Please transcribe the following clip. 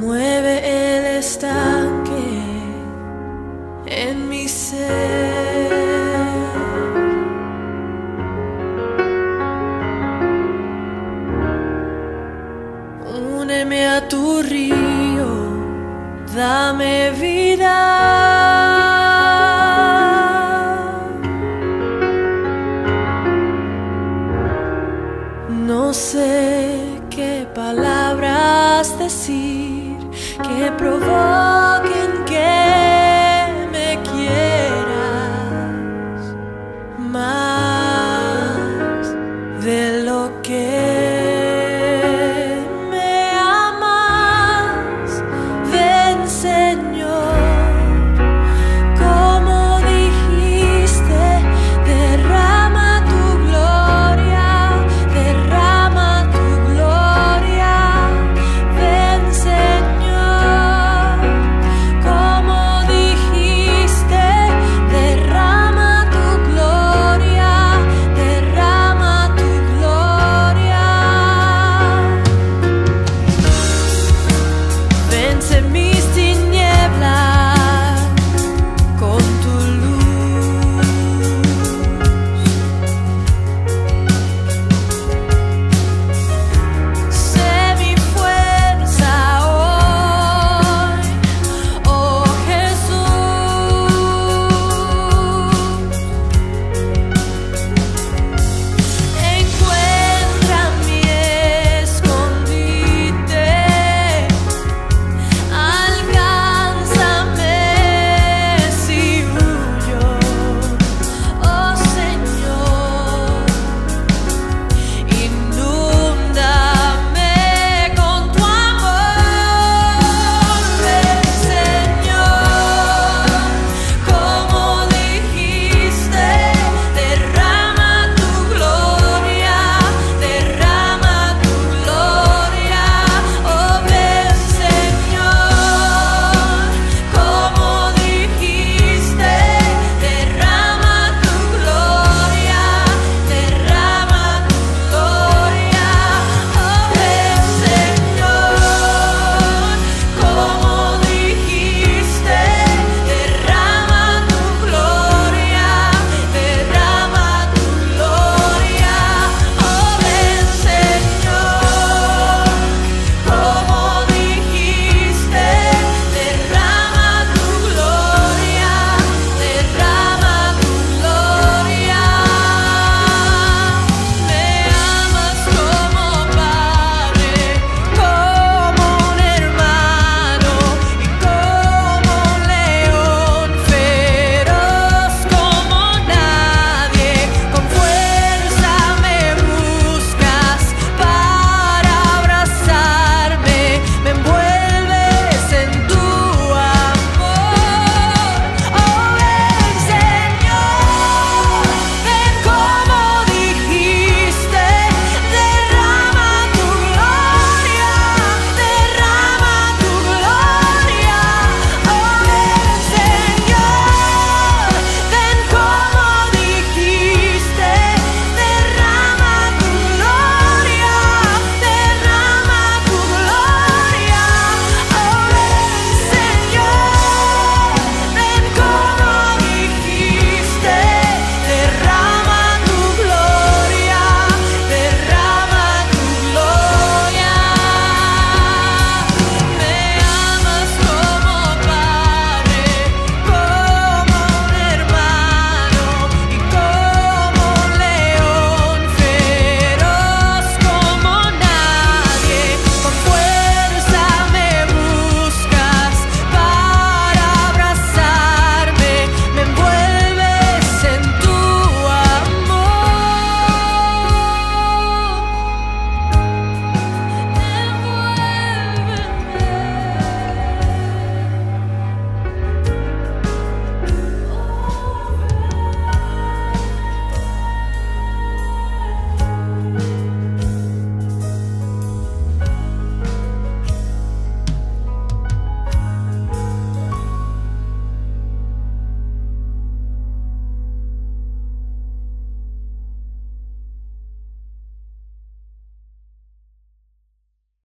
mueve el estanque en mi ser. Úneme a tu río, dame vida. No sé qué que provoquen que